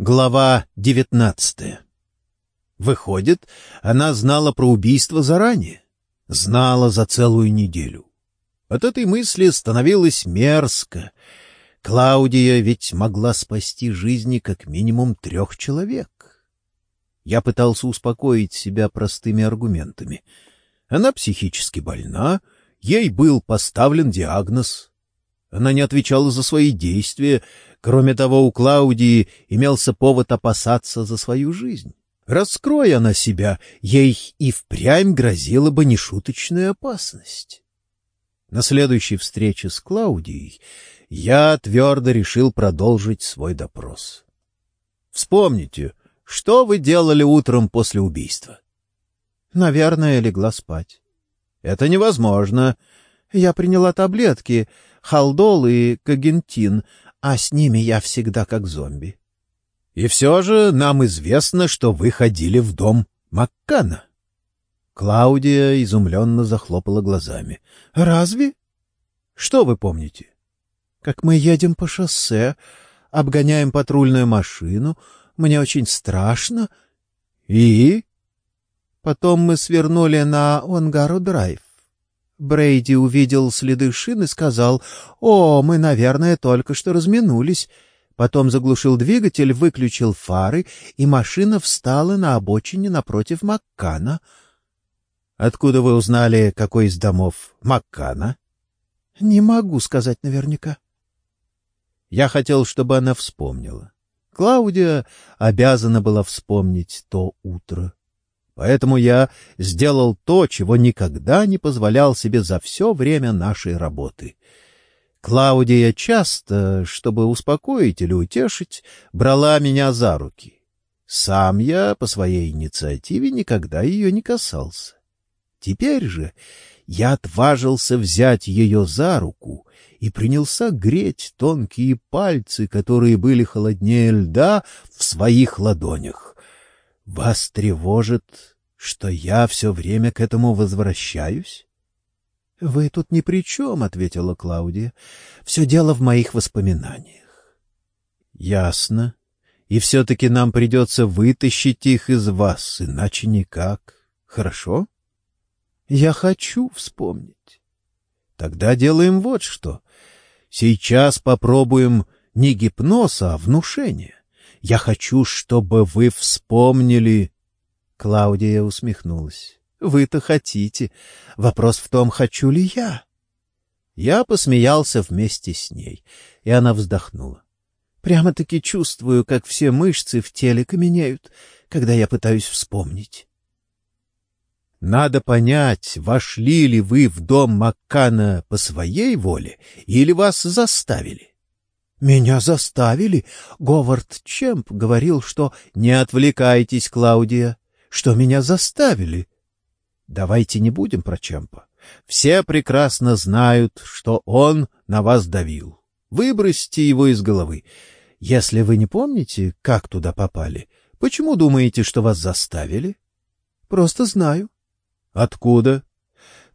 Глава девятнадцатая. Выходит, она знала про убийство заранее. Знала за целую неделю. От этой мысли становилось мерзко. Клаудия ведь могла спасти жизни как минимум трех человек. Я пытался успокоить себя простыми аргументами. Она психически больна, ей был поставлен диагноз. Она не отвечала за свои действия, Кроме того, у Клаудии имелся повод опасаться за свою жизнь. Раскроя она себя, ей и впрямь грозила бы нешуточная опасность. На следующей встрече с Клаудией я твердо решил продолжить свой допрос. Вспомните, что вы делали утром после убийства? Наверное, легла спать. Это невозможно. Я приняла таблетки, халдол и кагентин, а с ними я всегда как зомби. И все же нам известно, что вы ходили в дом Маккана. Клаудия изумленно захлопала глазами. — Разве? Что вы помните? — Как мы едем по шоссе, обгоняем патрульную машину, мне очень страшно. — И? Потом мы свернули на Онгару-драйв. Брейди увидел следы шин и сказал, «О, мы, наверное, только что разминулись». Потом заглушил двигатель, выключил фары, и машина встала на обочине напротив Маккана. — Откуда вы узнали, какой из домов Маккана? — Не могу сказать наверняка. Я хотел, чтобы она вспомнила. Клаудия обязана была вспомнить то утро. Поэтому я сделал то, чего никогда не позволял себе за все время нашей работы. Клаудия часто, чтобы успокоить или утешить, брала меня за руки. Сам я по своей инициативе никогда ее не касался. Теперь же я отважился взять ее за руку и принялся греть тонкие пальцы, которые были холоднее льда, в своих ладонях. Вас тревожит, что я все время к этому возвращаюсь? — Вы тут ни при чем, — ответила Клаудия. — Все дело в моих воспоминаниях. — Ясно. И все-таки нам придется вытащить их из вас, иначе никак. Хорошо? — Я хочу вспомнить. — Тогда делаем вот что. Сейчас попробуем не гипноз, а внушение. Я хочу, чтобы вы вспомнили... Клаудия усмехнулась. — Вы-то хотите. Вопрос в том, хочу ли я. Я посмеялся вместе с ней, и она вздохнула. Прямо-таки чувствую, как все мышцы в теле каменеют, когда я пытаюсь вспомнить. Надо понять, вошли ли вы в дом Маккана по своей воле или вас заставили. Меня заставили. Говард Чемп говорил, что не отвлекайтесь, Клаудия, что меня заставили. Давайте не будем про Чемпа. Все прекрасно знают, что он на вас давил. Выбросьте его из головы. Если вы не помните, как туда попали, почему думаете, что вас заставили? Просто знаю. Откуда?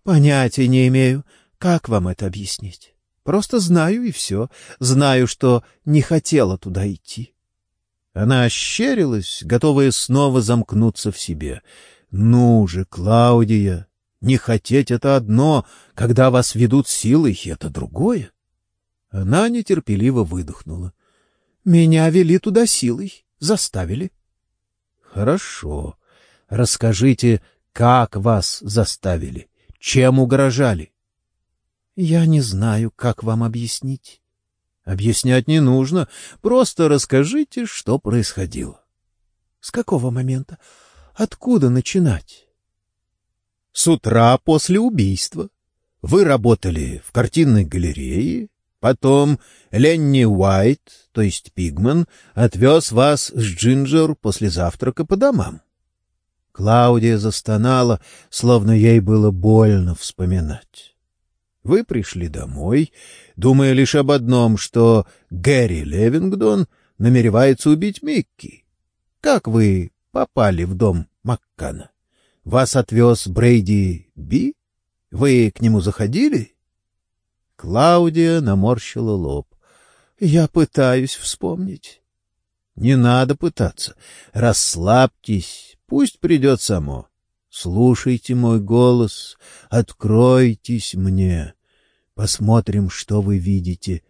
Понятия не имею. Как вам это объяснить? Просто знаю и все. Знаю, что не хотела туда идти. Она ощерилась, готовая снова замкнуться в себе. «Ну же, Клаудия, не хотеть — это одно, когда вас ведут силой — это другое». Она нетерпеливо выдохнула. «Меня вели туда силой, заставили». «Хорошо. Расскажите, как вас заставили, чем угрожали?» Я не знаю, как вам объяснить. Объяснять не нужно, просто расскажите, что происходило. С какого момента? Откуда начинать? С утра после убийства. Вы работали в картинной галерее, потом Ленни Уайт, то есть Пигман, отвез вас с Джинджер после завтрака по домам. Клаудия застонала, словно ей было больно вспоминать. Вы пришли домой, думая лишь об одном, что Гэри Левингдон намеревается убить Микки. Как вы попали в дом Маккана? Вас отвез Брейди Би? Вы к нему заходили? Клаудия наморщила лоб. — Я пытаюсь вспомнить. Не надо пытаться. Расслабьтесь, пусть придет само. Слушайте мой голос, откройтесь мне. Посмотрим, что вы видите.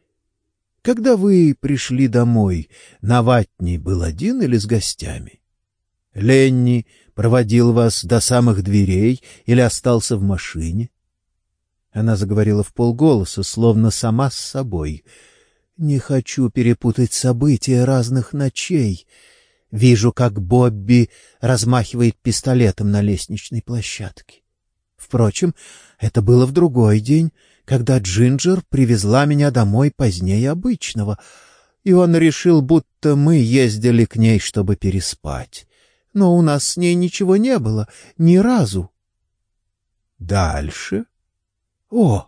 Когда вы пришли домой, Наватний был один или с гостями? Ленни проводил вас до самых дверей или остался в машине? Она заговорила в полголоса, словно сама с собой. «Не хочу перепутать события разных ночей. Вижу, как Бобби размахивает пистолетом на лестничной площадке. Впрочем, это было в другой день, когда Джинджер привезла меня домой позднее обычного, и он решил, будто мы ездили к ней, чтобы переспать. Но у нас с ней ничего не было, ни разу. Дальше о,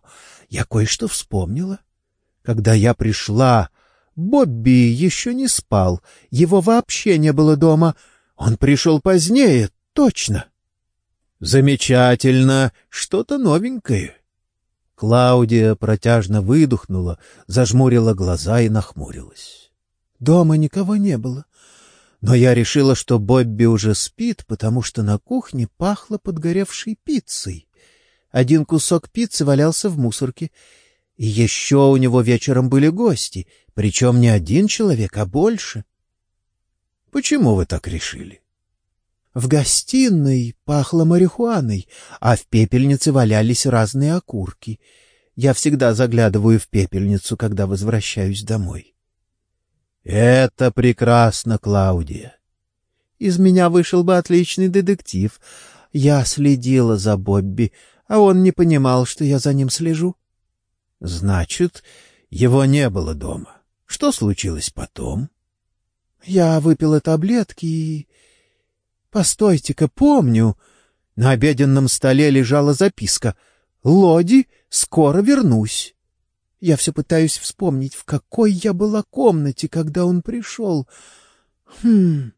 я кое-что вспомнила. Когда я пришла, Бобби еще не спал, его вообще не было дома. Он пришел позднее, точно. Замечательно, что-то новенькое. Клаудия протяжно выдохнула, зажмурила глаза и нахмурилась. Дома никого не было. Но я решила, что Бобби уже спит, потому что на кухне пахло подгоревшей пиццей. Один кусок пиццы валялся в мусорке. И еще у него вечером были гости, причем не один человек, а больше. — Почему вы так решили? В гостиной пахло марихуаной, а в пепельнице валялись разные окурки. Я всегда заглядываю в пепельницу, когда возвращаюсь домой. — Это прекрасно, Клаудия. Из меня вышел бы отличный детектив. Я следила за Бобби, а он не понимал, что я за ним слежу. — Значит, его не было дома. Что случилось потом? — Я выпила таблетки и... Постойте-ка, помню. На обеденном столе лежала записка. «Лоди, скоро вернусь». Я все пытаюсь вспомнить, в какой я была комнате, когда он пришел. Хм...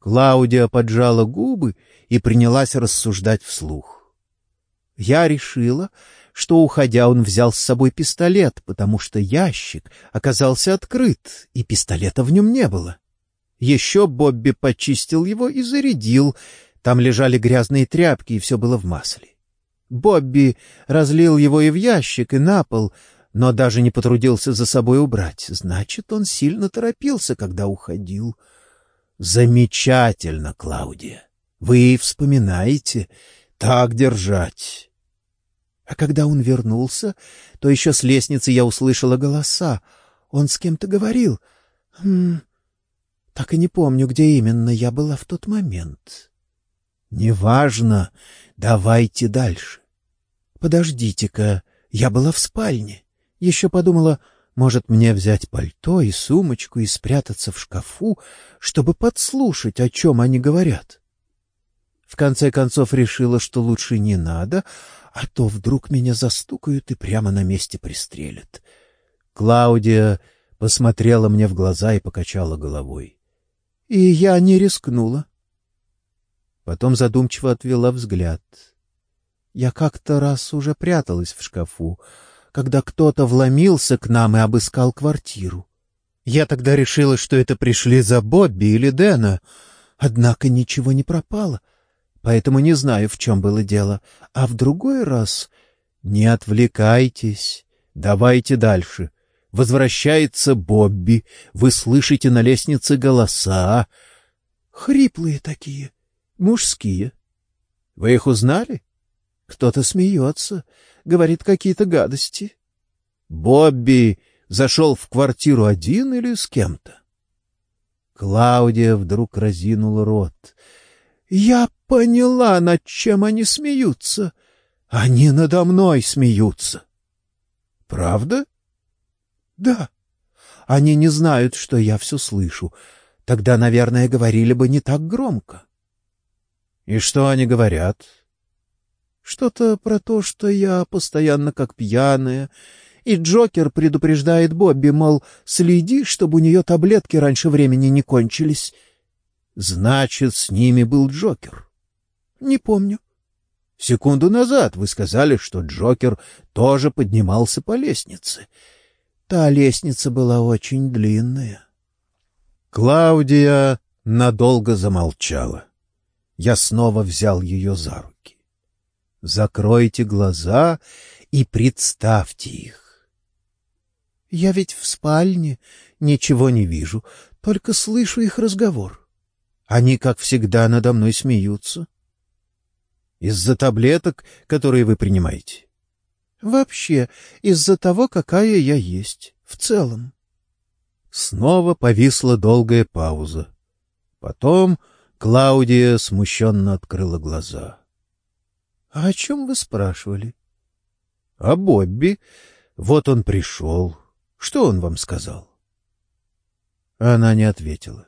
Клаудия поджала губы и принялась рассуждать вслух. Я решила, что, уходя, он взял с собой пистолет, потому что ящик оказался открыт, и пистолета в нем не было. Еще Бобби почистил его и зарядил. Там лежали грязные тряпки, и все было в масле. Бобби разлил его и в ящик, и на пол, но даже не потрудился за собой убрать. Значит, он сильно торопился, когда уходил. Замечательно, Клаудия. Вы вспоминаете. Так держать. А когда он вернулся, то еще с лестницы я услышала голоса. Он с кем-то говорил. Хм, так и не помню, где именно я была в тот момент. Неважно, давайте дальше. Подождите-ка, я была в спальне. Еще подумала, может, мне взять пальто и сумочку и спрятаться в шкафу, чтобы подслушать, о чем они говорят. В конце концов решила, что лучше не надо, а то вдруг меня застукают и прямо на месте пристрелят. Клаудия посмотрела мне в глаза и покачала головой. И я не рискнула. Потом задумчиво отвела взгляд. Я как-то раз уже пряталась в шкафу, когда кто-то вломился к нам и обыскал квартиру. Я тогда решила, что это пришли за Бобби или Дэна, однако ничего не пропало — поэтому не знаю, в чем было дело. А в другой раз... Не отвлекайтесь, давайте дальше. Возвращается Бобби, вы слышите на лестнице голоса. Хриплые такие, мужские. Вы их узнали? Кто-то смеется, говорит какие-то гадости. Бобби зашел в квартиру один или с кем-то? Клаудия вдруг разинула рот. Я поняла, над чем они смеются. Они надо мной смеются. Правда? Да. Они не знают, что я все слышу. Тогда, наверное, говорили бы не так громко. И что они говорят? Что-то про то, что я постоянно как пьяная, и Джокер предупреждает Бобби, мол, следи, чтобы у нее таблетки раньше времени не кончились. Значит, с ними был Джокер. Не помню. Секунду назад вы сказали, что Джокер тоже поднимался по лестнице. Та лестница была очень длинная. Клаудия надолго замолчала. Я снова взял ее за руки. Закройте глаза и представьте их. Я ведь в спальне, ничего не вижу, только слышу их разговор. Они, как всегда, надо мной смеются. Из-за таблеток, которые вы принимаете? Вообще, из-за того, какая я есть, в целом. Снова повисла долгая пауза. Потом Клаудия смущенно открыла глаза. — А о чем вы спрашивали? — О Бобби. Вот он пришел. Что он вам сказал? Она не ответила. —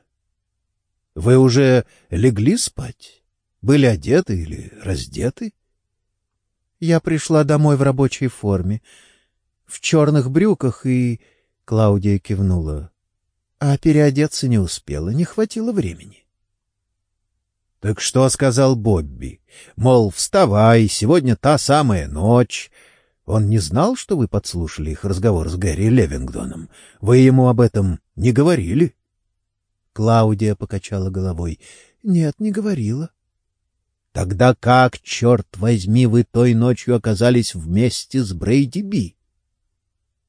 Вы уже легли спать? Были одеты или раздеты? Я пришла домой в рабочей форме, в черных брюках и... Клаудия кивнула. А переодеться не успела, не хватило времени. — Так что сказал Бобби? Мол, вставай, сегодня та самая ночь. Он не знал, что вы подслушали их разговор с Гэри Левингдоном? Вы ему об этом не говорили? Клаудия покачала головой. — Нет, не говорила. Тогда как, черт возьми, вы той ночью оказались вместе с Брейди Би?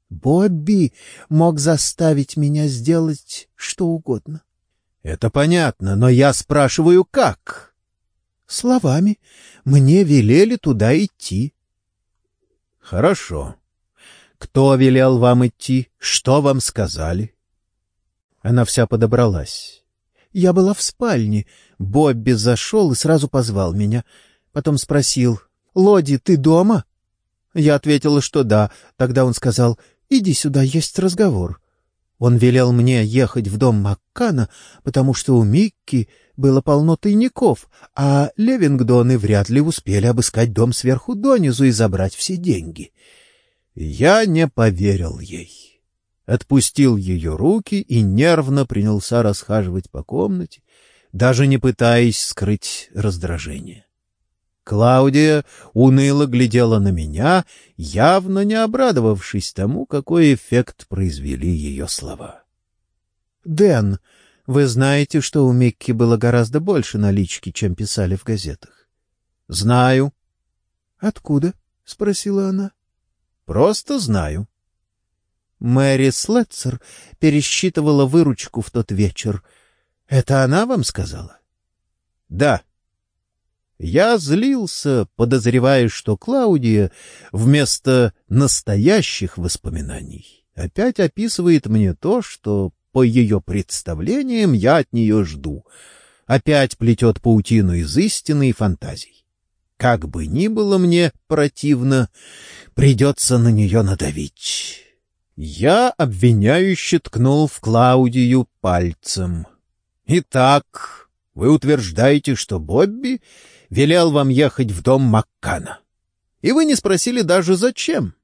Бобби мог заставить меня сделать что угодно. — Это понятно, но я спрашиваю, как? — Словами. Мне велели туда идти. — Хорошо. Кто велел вам идти? Что вам сказали? Она вся подобралась. Я была в спальне. Бобби зашел и сразу позвал меня. Потом спросил, «Лоди, ты дома?» Я ответила, что да. Тогда он сказал, «Иди сюда, есть разговор». Он велел мне ехать в дом Маккана, потому что у Микки было полно тайников, а Левингдоны вряд ли успели обыскать дом сверху донизу и забрать все деньги. Я не поверил ей отпустил ее руки и нервно принялся расхаживать по комнате, даже не пытаясь скрыть раздражение. Клаудия уныло глядела на меня, явно не обрадовавшись тому, какой эффект произвели ее слова. — Дэн, вы знаете, что у Микки было гораздо больше налички, чем писали в газетах? — Знаю. — Откуда? — спросила она. — Просто знаю. Мэри Слетцер пересчитывала выручку в тот вечер. Это она вам сказала? — Да. Я злился, подозревая, что Клаудия вместо настоящих воспоминаний опять описывает мне то, что, по ее представлениям, я от нее жду. Опять плетет паутину из истины и фантазий. Как бы ни было мне противно, придется на нее надавить. Я обвиняюще ткнул в Клаудию пальцем. «Итак, вы утверждаете, что Бобби велел вам ехать в дом Маккана. И вы не спросили даже зачем.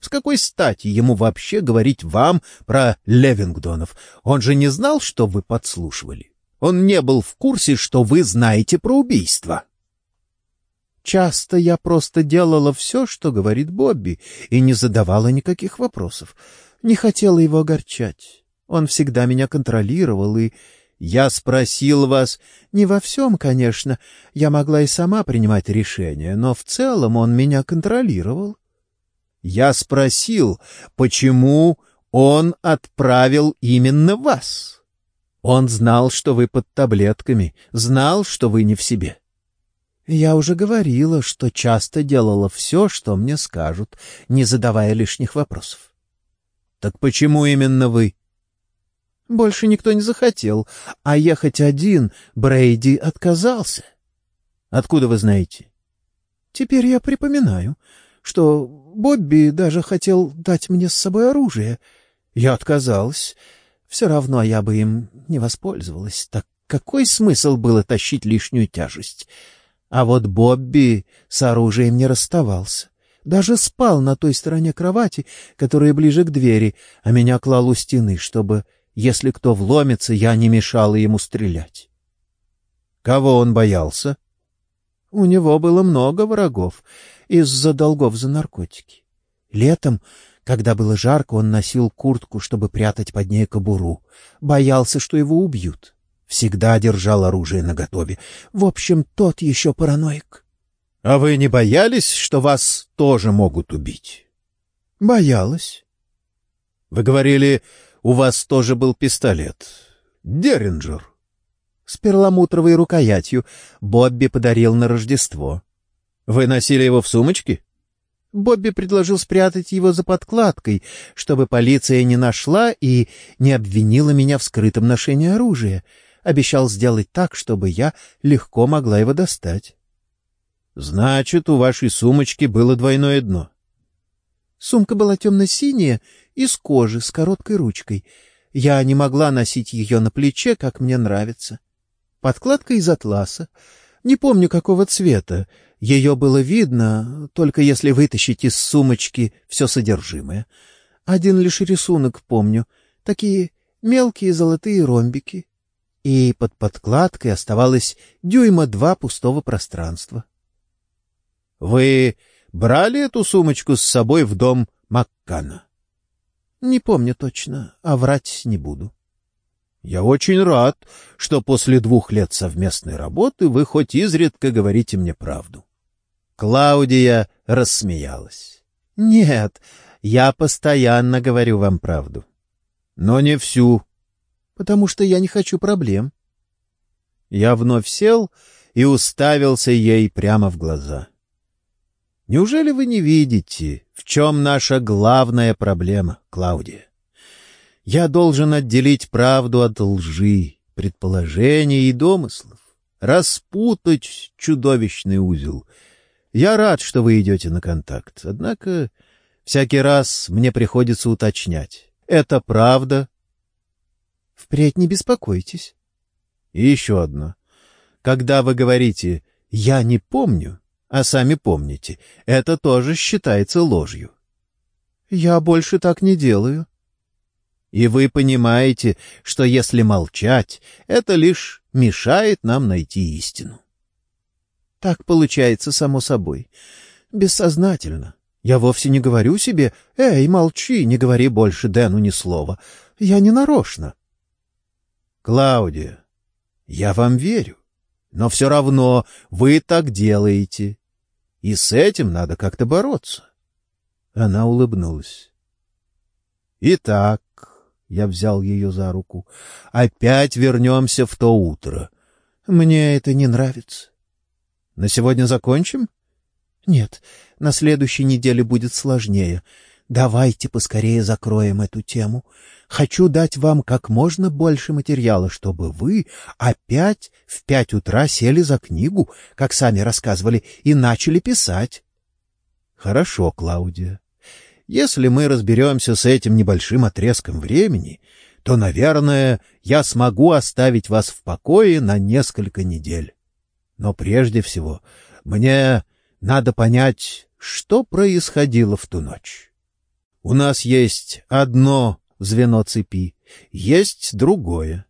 С какой стати ему вообще говорить вам про Левингдонов? Он же не знал, что вы подслушивали. Он не был в курсе, что вы знаете про убийство». Часто я просто делала все, что говорит Бобби, и не задавала никаких вопросов. Не хотела его огорчать. Он всегда меня контролировал, и... Я спросил вас... Не во всем, конечно. Я могла и сама принимать решения, но в целом он меня контролировал. Я спросил, почему он отправил именно вас. Он знал, что вы под таблетками, знал, что вы не в себе. Я уже говорила, что часто делала все, что мне скажут, не задавая лишних вопросов. — Так почему именно вы? — Больше никто не захотел, а ехать один Брейди отказался. — Откуда вы знаете? — Теперь я припоминаю, что Бобби даже хотел дать мне с собой оружие. Я отказалась. Все равно я бы им не воспользовалась. Так какой смысл было тащить лишнюю тяжесть? А вот Бобби с оружием не расставался. Даже спал на той стороне кровати, которая ближе к двери, а меня клал у стены, чтобы, если кто вломится, я не мешала ему стрелять. Кого он боялся? У него было много врагов из-за долгов за наркотики. Летом, Когда было жарко, он носил куртку, чтобы прятать под ней кобуру. Боялся, что его убьют. Всегда держал оружие наготове. В общем, тот еще параноик. — А вы не боялись, что вас тоже могут убить? — Боялась. — Вы говорили, у вас тоже был пистолет. Деринджер. — С перламутровой рукоятью. Бобби подарил на Рождество. — Вы носили его в сумочке? Бобби предложил спрятать его за подкладкой, чтобы полиция не нашла и не обвинила меня в скрытом ношении оружия. Обещал сделать так, чтобы я легко могла его достать. — Значит, у вашей сумочки было двойное дно. Сумка была темно-синяя, из кожи, с короткой ручкой. Я не могла носить ее на плече, как мне нравится. Подкладка из атласа. Не помню, какого цвета. Ее было видно, только если вытащить из сумочки все содержимое. Один лишь рисунок помню. Такие мелкие золотые ромбики. И под подкладкой оставалось дюйма два пустого пространства. — Вы брали эту сумочку с собой в дом Маккана? — Не помню точно, а врать не буду. — Я очень рад, что после двух лет совместной работы вы хоть изредка говорите мне правду. Клаудия рассмеялась. — Нет, я постоянно говорю вам правду. — Но не всю. — Потому что я не хочу проблем. Я вновь сел и уставился ей прямо в глаза. — Неужели вы не видите, в чем наша главная проблема, Клаудия? Я должен отделить правду от лжи, предположений и домыслов, распутать чудовищный узел — я рад, что вы идете на контакт, однако всякий раз мне приходится уточнять. Это правда? Впредь не беспокойтесь. И еще одно. Когда вы говорите «я не помню», а сами помните, это тоже считается ложью. Я больше так не делаю. И вы понимаете, что если молчать, это лишь мешает нам найти истину. Так получается само собой. Бессознательно. Я вовсе не говорю себе «Эй, молчи, не говори больше Дэну ни слова». Я не нарочно. Клаудия, я вам верю, но все равно вы так делаете. И с этим надо как-то бороться. Она улыбнулась. Итак, я взял ее за руку, опять вернемся в то утро. Мне это не нравится. На сегодня закончим? Нет, на следующей неделе будет сложнее. Давайте поскорее закроем эту тему. Хочу дать вам как можно больше материала, чтобы вы опять в пять утра сели за книгу, как сами рассказывали, и начали писать. Хорошо, Клаудия. Если мы разберемся с этим небольшим отрезком времени, то, наверное, я смогу оставить вас в покое на несколько недель. Но прежде всего мне надо понять, что происходило в ту ночь. У нас есть одно звено цепи, есть другое.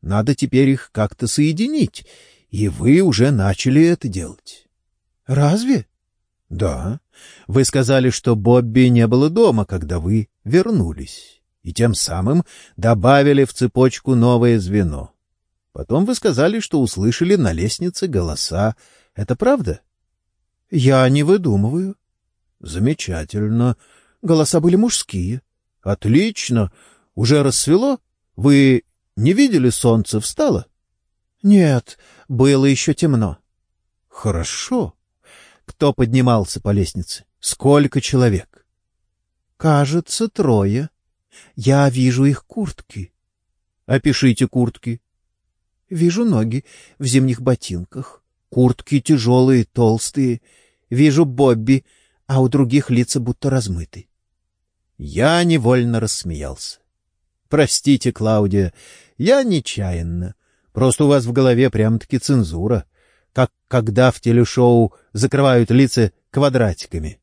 Надо теперь их как-то соединить, и вы уже начали это делать. — Разве? — Да. Вы сказали, что Бобби не было дома, когда вы вернулись, и тем самым добавили в цепочку новое звено. Потом вы сказали, что услышали на лестнице голоса. Это правда? — Я не выдумываю. — Замечательно. Голоса были мужские. — Отлично. Уже рассвело? Вы не видели, солнце встало? — Нет, было еще темно. — Хорошо. Кто поднимался по лестнице? Сколько человек? — Кажется, трое. Я вижу их куртки. — Опишите куртки. Вижу ноги в зимних ботинках, куртки тяжелые, толстые. Вижу Бобби, а у других лица будто размыты. Я невольно рассмеялся. Простите, Клаудия, я нечаянно. Просто у вас в голове прям-таки цензура, как когда в телешоу закрывают лица квадратиками.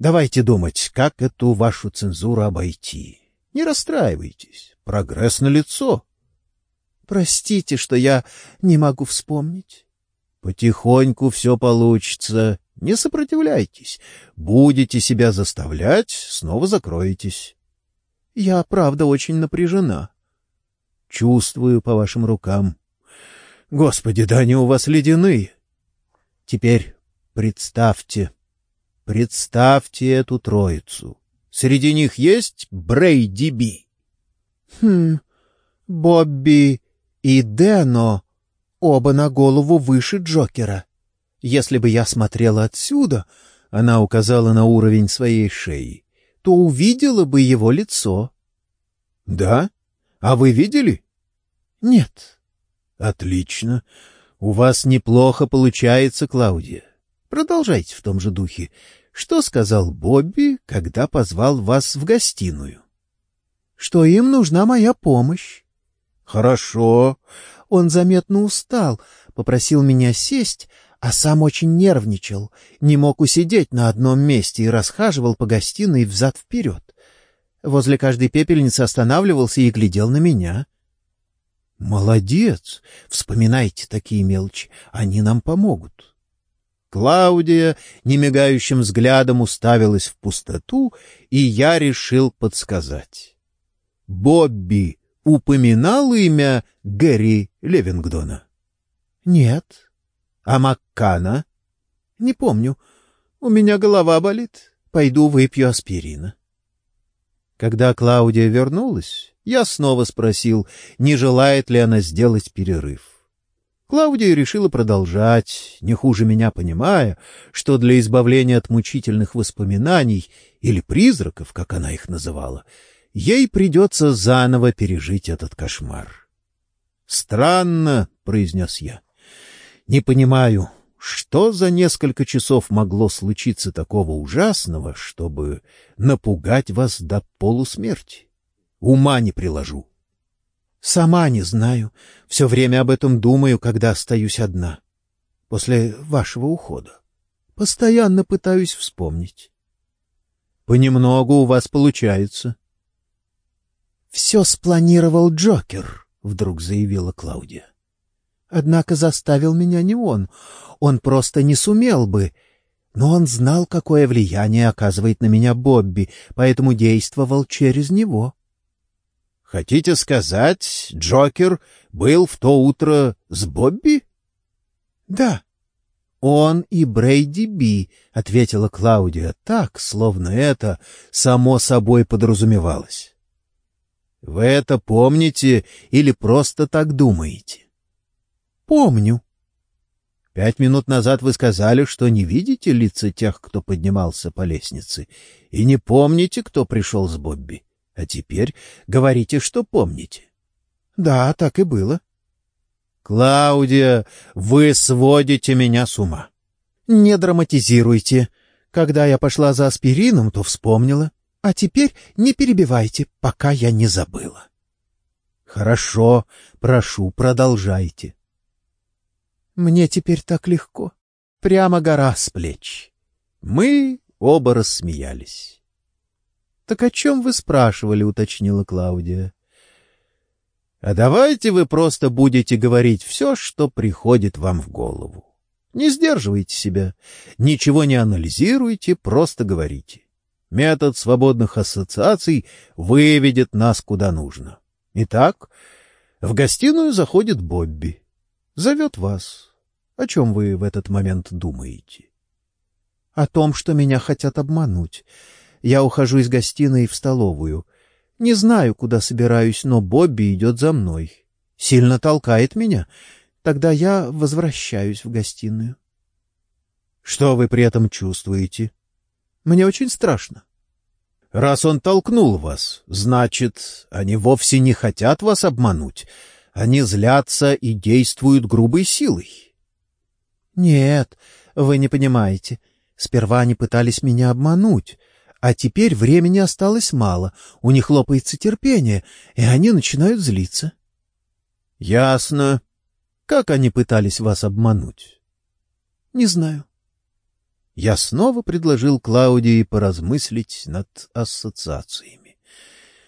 Давайте думать, как эту вашу цензуру обойти. Не расстраивайтесь, прогресс на лицо. Простите, что я не могу вспомнить. Потихоньку все получится, Не сопротивляйтесь. Будете себя заставлять, снова закроетесь. Я, правда, очень напряжена. Чувствую по вашим рукам. Господи, да они у вас ледяные. Теперь представьте, представьте эту троицу. Среди них есть Брейди Би. Хм, Бобби и Дено оба на голову выше Джокера. Если бы я смотрела отсюда, она указала на уровень своей шеи, то увидела бы его лицо. — Да? А вы видели? — Нет. — Отлично. У вас неплохо получается, Клаудия. Продолжайте в том же духе. Что сказал Бобби, когда позвал вас в гостиную? — Что им нужна моя помощь. — Хорошо. Он заметно устал, попросил меня сесть, а сам очень нервничал, не мог усидеть на одном месте и расхаживал по гостиной взад-вперед. Возле каждой пепельницы останавливался и глядел на меня. — Молодец! Вспоминайте такие мелочи, они нам помогут. Клаудия немигающим взглядом уставилась в пустоту, и я решил подсказать. Бобби упоминал имя Гэри Левингдона? — Нет. А Маккана? — Не помню. У меня голова болит. Пойду выпью аспирина. Когда Клаудия вернулась, я снова спросил, не желает ли она сделать перерыв. Клаудия решила продолжать, не хуже меня понимая, что для избавления от мучительных воспоминаний или призраков, как она их называла, ей придется заново пережить этот кошмар. «Странно», — произнес я. Не понимаю, что за несколько часов могло случиться такого ужасного, чтобы напугать вас до полусмерти? Ума не приложу. Сама не знаю. Все время об этом думаю, когда остаюсь одна. После вашего ухода. Постоянно пытаюсь вспомнить. Понемногу у вас получается. Все спланировал Джокер, вдруг заявила Клаудия. Однако заставил меня не он. Он просто не сумел бы. Но он знал, какое влияние оказывает на меня Бобби, поэтому действовал через него. — Хотите сказать, Джокер был в то утро с Бобби? — Да. — Он и Брейди Би, — ответила Клаудия так, словно это само собой подразумевалось. — Вы это помните или просто так думаете? Помню. Пять минут назад вы сказали, что не видите лица тех, кто поднимался по лестнице, и не помните, кто пришел с Бобби. А теперь говорите, что помните. Да, так и было. Клаудия, вы сводите меня с ума. Не драматизируйте. Когда я пошла за аспирином, то вспомнила. А теперь не перебивайте, пока я не забыла. Хорошо, прошу, продолжайте. Мне теперь так легко. Прямо гора с плеч. Мы оба рассмеялись. — Так о чем вы спрашивали? — уточнила Клаудия. — А давайте вы просто будете говорить все, что приходит вам в голову. Не сдерживайте себя, ничего не анализируйте, просто говорите. Метод свободных ассоциаций выведет нас куда нужно. Итак, в гостиную заходит Бобби. Зовет вас. О чем вы в этот момент думаете? — О том, что меня хотят обмануть. Я ухожу из гостиной в столовую. Не знаю, куда собираюсь, но Бобби идет за мной. Сильно толкает меня. Тогда я возвращаюсь в гостиную. — Что вы при этом чувствуете? — Мне очень страшно. — Раз он толкнул вас, значит, они вовсе не хотят вас обмануть. Они злятся и действуют грубой силой. «Нет, вы не понимаете. Сперва они пытались меня обмануть, а теперь времени осталось мало, у них лопается терпение, и они начинают злиться». «Ясно. Как они пытались вас обмануть?» «Не знаю». Я снова предложил Клаудии поразмыслить над ассоциациями.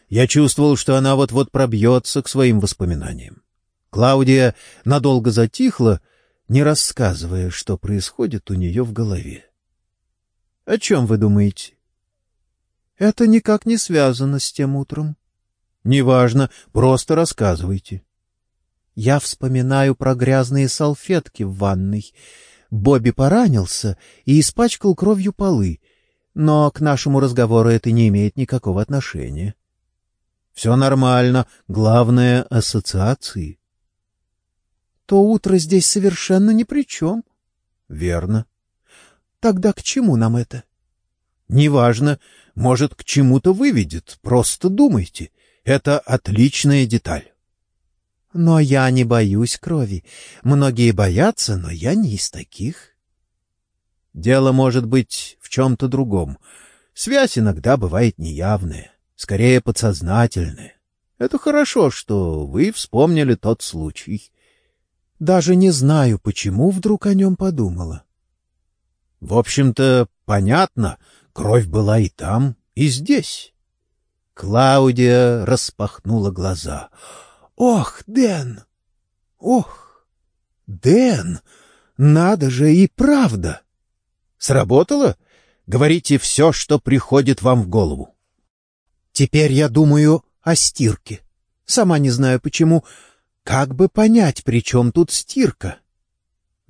Я чувствовал, что она вот-вот пробьется к своим воспоминаниям. Клаудия надолго затихла, не рассказывая, что происходит у нее в голове. О чем вы думаете? Это никак не связано с тем утром. Неважно, просто рассказывайте. Я вспоминаю про грязные салфетки в ванной. Бобби поранился и испачкал кровью полы, но к нашему разговору это не имеет никакого отношения. Все нормально, главное — ассоциации. То утро здесь совершенно ни при чем. Верно. Тогда к чему нам это? Неважно, может, к чему-то выведет, просто думайте. Это отличная деталь. Но я не боюсь крови. Многие боятся, но я не из таких. Дело может быть в чем-то другом. Связь иногда бывает неявная, скорее подсознательная. Это хорошо, что вы вспомнили тот случай. Даже не знаю, почему вдруг о нем подумала. В общем-то, понятно, кровь была и там, и здесь. Клаудия распахнула глаза. «Ох, Дэн! Ох, Дэн! Надо же и правда!» «Сработало? Говорите все, что приходит вам в голову». «Теперь я думаю о стирке. Сама не знаю почему. Как бы понять, при чем тут стирка?»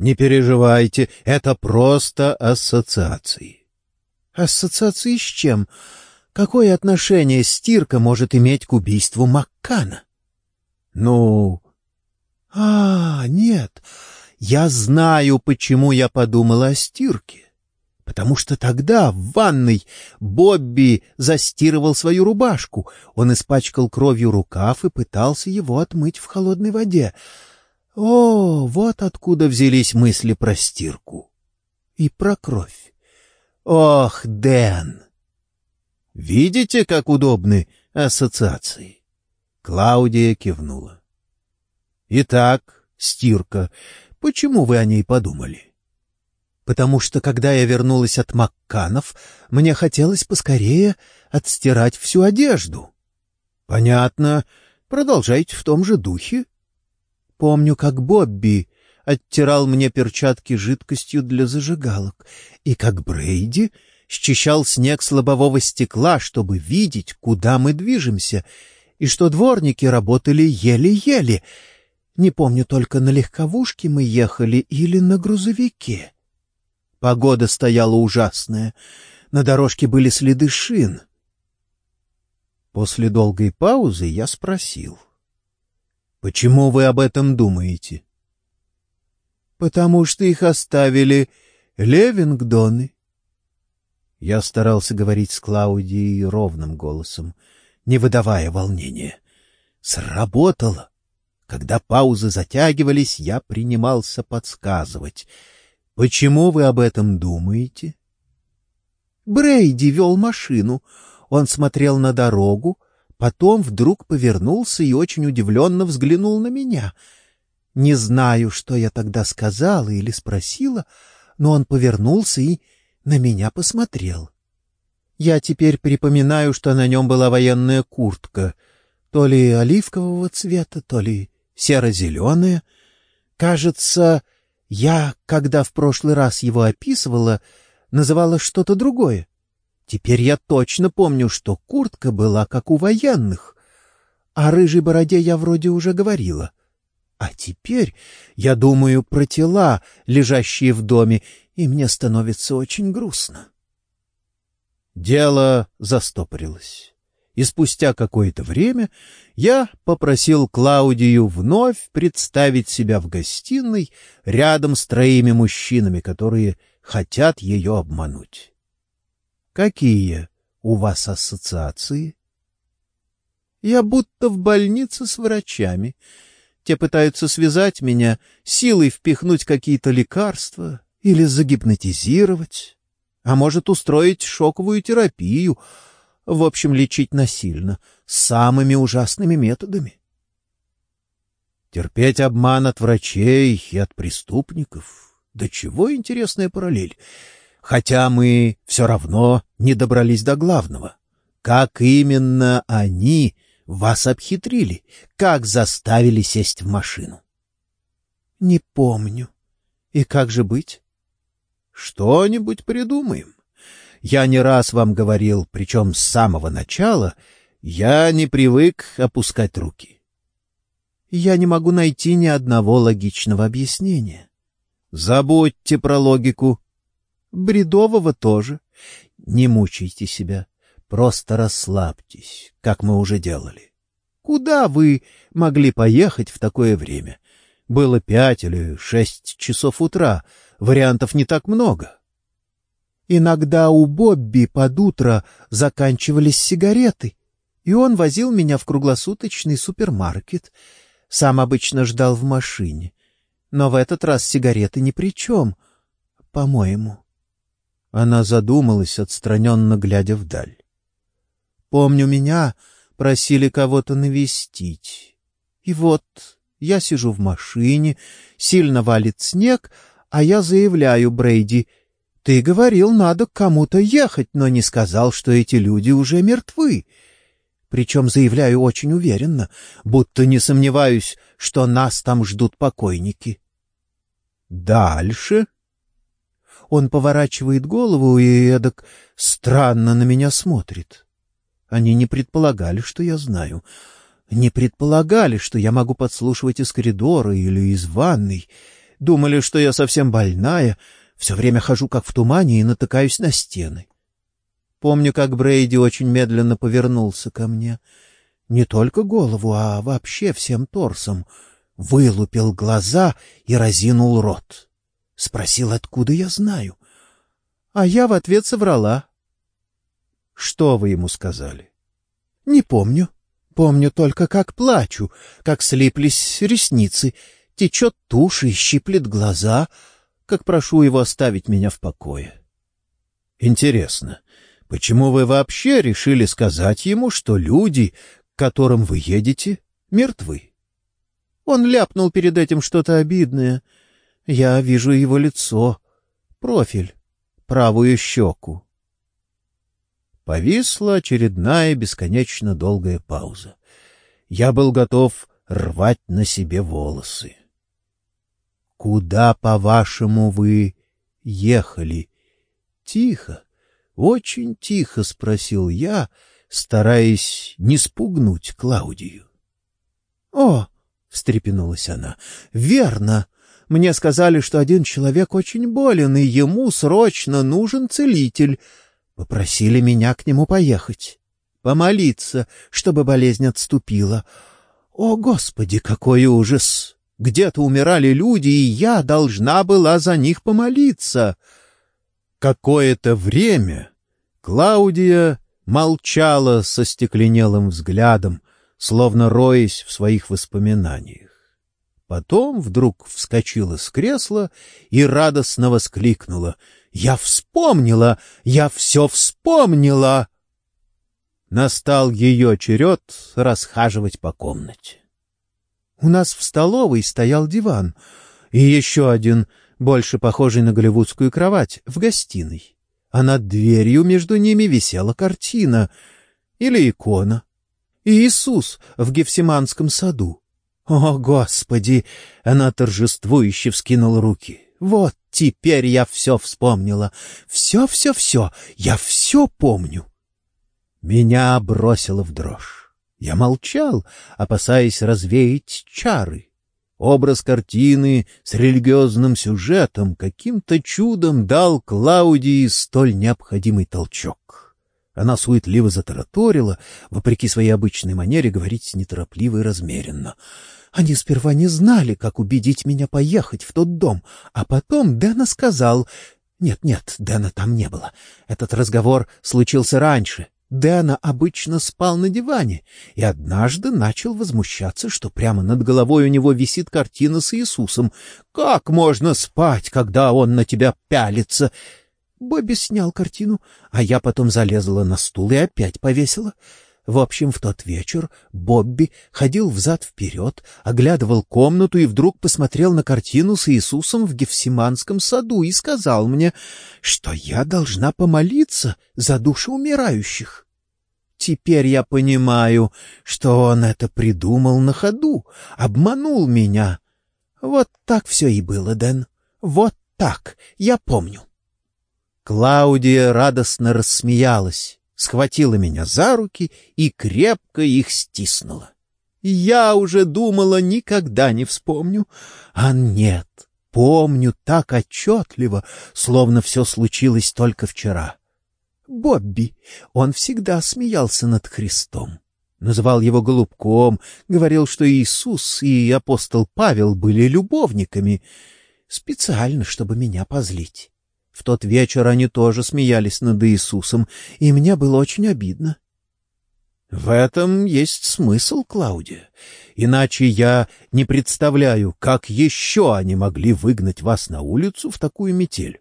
Не переживайте, это просто ассоциации. Ассоциации с чем? Какое отношение стирка может иметь к убийству Маккана? Ну... А, нет, я знаю, почему я подумала о стирке. Потому что тогда в ванной Бобби застирывал свою рубашку. Он испачкал кровью рукав и пытался его отмыть в холодной воде. О, вот откуда взялись мысли про стирку. И про кровь. Ох, Дэн! Видите, как удобны ассоциации? Клаудия кивнула. Итак, стирка. Почему вы о ней подумали? Потому что, когда я вернулась от Макканов, мне хотелось поскорее отстирать всю одежду. Понятно. Продолжайте в том же духе. Помню, как Бобби оттирал мне перчатки жидкостью для зажигалок, и как Брейди счищал снег с лобового стекла, чтобы видеть, куда мы движемся, и что дворники работали еле-еле. Не помню, только на легковушке мы ехали или на грузовике. Погода стояла ужасная. На дорожке были следы шин. После долгой паузы я спросил — Почему вы об этом думаете? Потому что их оставили Левингдоны. Я старался говорить с Клаудией ровным голосом, не выдавая волнения. Сработало. Когда паузы затягивались, я принимался подсказывать. Почему вы об этом думаете? Брейди вел машину. Он смотрел на дорогу, Потом вдруг повернулся и очень удивленно взглянул на меня. Не знаю, что я тогда сказала или спросила, но он повернулся и на меня посмотрел. Я теперь припоминаю, что на нем была военная куртка, то ли оливкового цвета, то ли серо-зеленая. Кажется, я, когда в прошлый раз его описывала, называла что-то другое. Теперь я точно помню, что куртка была как у военных. О рыжей бороде я вроде уже говорила. А теперь я думаю про тела, лежащие в доме, и мне становится очень грустно. Дело застопорилось. И спустя какое-то время я попросил Клаудию вновь представить себя в гостиной рядом с троими мужчинами, которые хотят ее обмануть. Какие у вас ассоциации? Я будто в больнице с врачами. Те пытаются связать меня, силой впихнуть какие-то лекарства или загипнотизировать, а может устроить шоковую терапию, в общем, лечить насильно, самыми ужасными методами. Терпеть обман от врачей и от преступников. Да чего интересная параллель хотя мы все равно не добрались до главного. Как именно они вас обхитрили? Как заставили сесть в машину? — Не помню. И как же быть? — Что-нибудь придумаем. Я не раз вам говорил, причем с самого начала, я не привык опускать руки. Я не могу найти ни одного логичного объяснения. Забудьте про логику. Бредового тоже. Не мучайте себя. Просто расслабьтесь, как мы уже делали. Куда вы могли поехать в такое время? Было пять или шесть часов утра. Вариантов не так много. Иногда у Бобби под утро заканчивались сигареты, и он возил меня в круглосуточный супермаркет. Сам обычно ждал в машине. Но в этот раз сигареты ни при чем, по-моему. Она задумалась, отстраненно глядя вдаль. Помню, меня просили кого-то навестить. И вот я сижу в машине, сильно валит снег, а я заявляю Брейди — ты говорил, надо к кому-то ехать, но не сказал, что эти люди уже мертвы. Причем заявляю очень уверенно, будто не сомневаюсь, что нас там ждут покойники. Дальше? Он поворачивает голову и эдак странно на меня смотрит. Они не предполагали, что я знаю. Не предполагали, что я могу подслушивать из коридора или из ванной. Думали, что я совсем больная — все время хожу как в тумане и натыкаюсь на стены. Помню, как Брейди очень медленно повернулся ко мне. Не только голову, а вообще всем торсом. Вылупил глаза и разинул рот. Спросил, откуда я знаю. А я в ответ соврала. — Что вы ему сказали? — Не помню. Помню только, как плачу, как слиплись ресницы, течет тушь и щиплет глаза — как прошу его оставить меня в покое. Интересно, почему вы вообще решили сказать ему, что люди, к которым вы едете, мертвы? Он ляпнул перед этим что-то обидное. Я вижу его лицо, профиль, правую щеку. Повисла очередная бесконечно долгая пауза. Я был готов рвать на себе волосы. Куда, по-вашему, вы ехали? Тихо, очень тихо спросил я, стараясь не спугнуть Клаудию. О, встрепенулась она. Верно. Мне сказали, что один человек очень болен, и ему срочно нужен целитель. Попросили меня к нему поехать, помолиться, чтобы болезнь отступила. О, господи, какой ужас! Где-то умирали люди, и я должна была за них помолиться. Какое-то время Клаудия молчала со стекленелым взглядом, словно роясь в своих воспоминаниях. Потом вдруг вскочила с кресла и радостно воскликнула. «Я вспомнила! Я все вспомнила!» Настал ее черед расхаживать по комнате. У нас в столовой стоял диван и еще один, больше похожий на голливудскую кровать, в гостиной. А над дверью между ними висела картина или икона. Иисус в Гефсиманском саду. О, Господи! Она торжествующе вскинула руки. Вот теперь я все вспомнила. Все-все-все. Я все помню. Меня бросило в дрожь. Я молчал, опасаясь развеять чары. Образ картины с религиозным сюжетом каким-то чудом дал Клаудии столь необходимый толчок. Она суетливо затараторила, вопреки своей обычной манере говорить неторопливо и размеренно. Они сперва не знали, как убедить меня поехать в тот дом, а потом Дэна сказал... Нет-нет, Дэна там не было. Этот разговор случился раньше, Дэна обычно спал на диване и однажды начал возмущаться, что прямо над головой у него висит картина с Иисусом. Как можно спать, когда он на тебя пялится? Бобби снял картину, а я потом залезла на стул и опять повесила. В общем, в тот вечер Бобби ходил взад-вперед, оглядывал комнату и вдруг посмотрел на картину с Иисусом в Гефсиманском саду и сказал мне, что я должна помолиться за души умирающих. Теперь я понимаю, что он это придумал на ходу, обманул меня. Вот так все и было, Дэн. Вот так, я помню. Клаудия радостно рассмеялась, схватила меня за руки и крепко их стиснула. Я уже думала, никогда не вспомню, а нет, помню так отчетливо, словно все случилось только вчера. Бобби, он всегда смеялся над Христом. Называл его голубком, говорил, что Иисус и апостол Павел были любовниками, специально, чтобы меня позлить. В тот вечер они тоже смеялись над Иисусом, и мне было очень обидно. В этом есть смысл, Клаудия. Иначе я не представляю, как еще они могли выгнать вас на улицу в такую метель.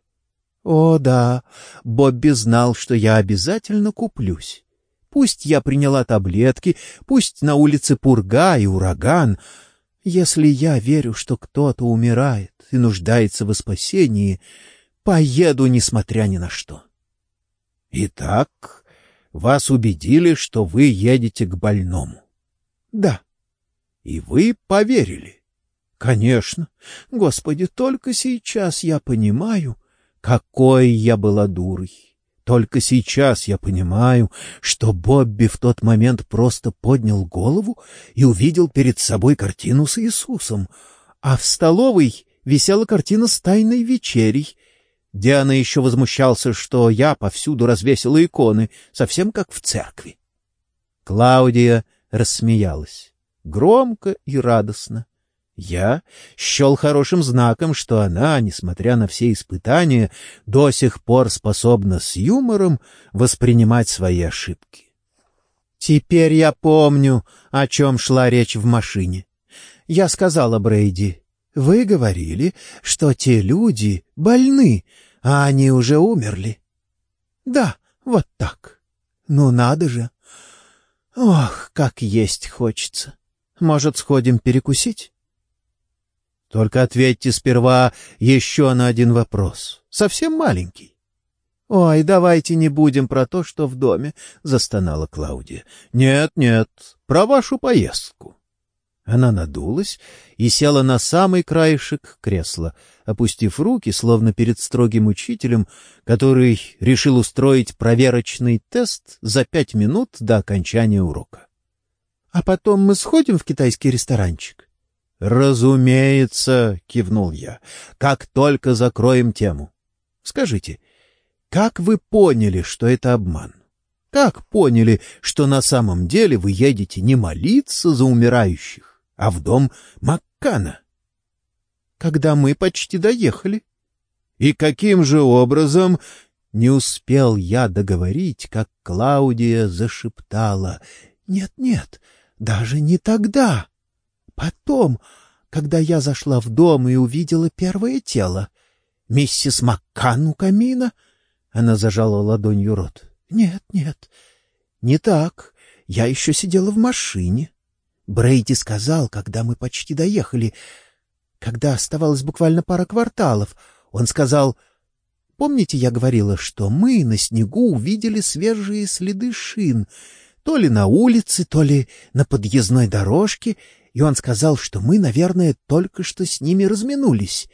О, да, Бобби знал, что я обязательно куплюсь. Пусть я приняла таблетки, пусть на улице пурга и ураган. Если я верю, что кто-то умирает и нуждается в спасении, поеду, несмотря ни на что. Итак, вас убедили, что вы едете к больному. Да. И вы поверили. Конечно. Господи, только сейчас я понимаю, какой я была дурой. Только сейчас я понимаю, что Бобби в тот момент просто поднял голову и увидел перед собой картину с Иисусом, а в столовой висела картина с тайной вечерей. Диана еще возмущался, что я повсюду развесила иконы, совсем как в церкви. Клаудия рассмеялась, громко и радостно. Я счел хорошим знаком, что она, несмотря на все испытания, до сих пор способна с юмором воспринимать свои ошибки. Теперь я помню, о чем шла речь в машине. Я сказала Брейди, вы говорили, что те люди больны, а они уже умерли. Да, вот так. Ну надо же. Ох, как есть хочется. Может, сходим перекусить? Только ответьте сперва еще на один вопрос. Совсем маленький. — Ой, давайте не будем про то, что в доме, — застонала Клаудия. — Нет, нет, про вашу поездку. Она надулась и села на самый краешек кресла, опустив руки, словно перед строгим учителем, который решил устроить проверочный тест за пять минут до окончания урока. — А потом мы сходим в китайский ресторанчик? «Разумеется», — кивнул я, — «как только закроем тему. Скажите, как вы поняли, что это обман? Как поняли, что на самом деле вы едете не молиться за умирающих, а в дом Маккана?» «Когда мы почти доехали». «И каким же образом...» Не успел я договорить, как Клаудия зашептала. «Нет-нет, даже не тогда». Потом, когда я зашла в дом и увидела первое тело, миссис Маккан у камина, она зажала ладонью рот. Нет, нет, не так. Я еще сидела в машине. Брейди сказал, когда мы почти доехали, когда оставалось буквально пара кварталов, он сказал... Помните, я говорила, что мы на снегу увидели свежие следы шин, то ли на улице, то ли на подъездной дорожке, и он сказал, что мы, наверное, только что с ними разминулись.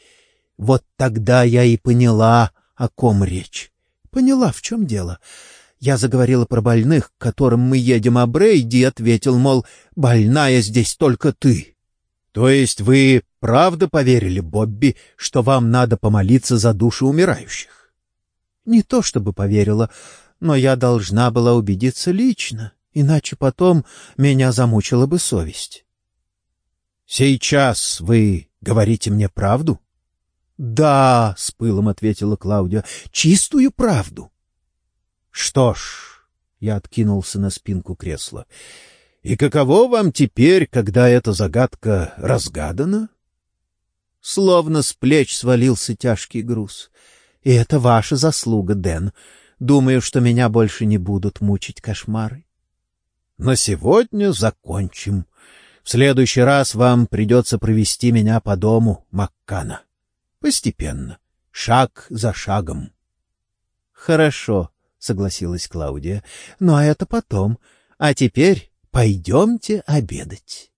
Вот тогда я и поняла, о ком речь. Поняла, в чем дело. Я заговорила про больных, к которым мы едем, а Брейди ответил, мол, больная здесь только ты. То есть вы правда поверили, Бобби, что вам надо помолиться за души умирающих? Не то чтобы поверила, но я должна была убедиться лично, иначе потом меня замучила бы совесть. Сейчас вы говорите мне правду? Да, с пылом ответила Клаудия. Чистую правду. Что ж, я откинулся на спинку кресла. И каково вам теперь, когда эта загадка разгадана? Словно с плеч свалился тяжкий груз. И это ваша заслуга, Дэн. Думаю, что меня больше не будут мучить кошмары. На сегодня закончим. В следующий раз вам придется провести меня по дому Маккана. Постепенно, шаг за шагом. — Хорошо, — согласилась Клаудия, — но это потом. А теперь пойдемте обедать.